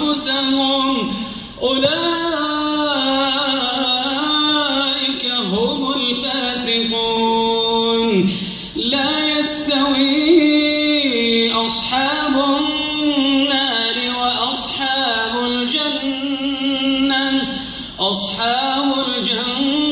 أنفسهم. أولئك هم الفاسقون. لا يستوي أصحاب النار وأصحاب الجنة. أصحاب الجنة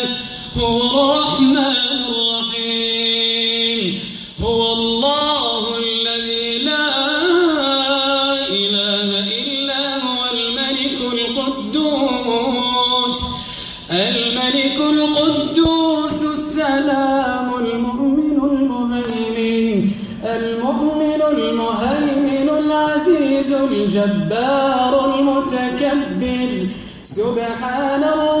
هو الرحمن الرحيم. هو الله الذي لا إله إلا هو الملك القدوس. الملك القدوس السلام المؤمن المهيمن. المؤمن المهيمن العزيز الجبار المتكبر. سبحان الله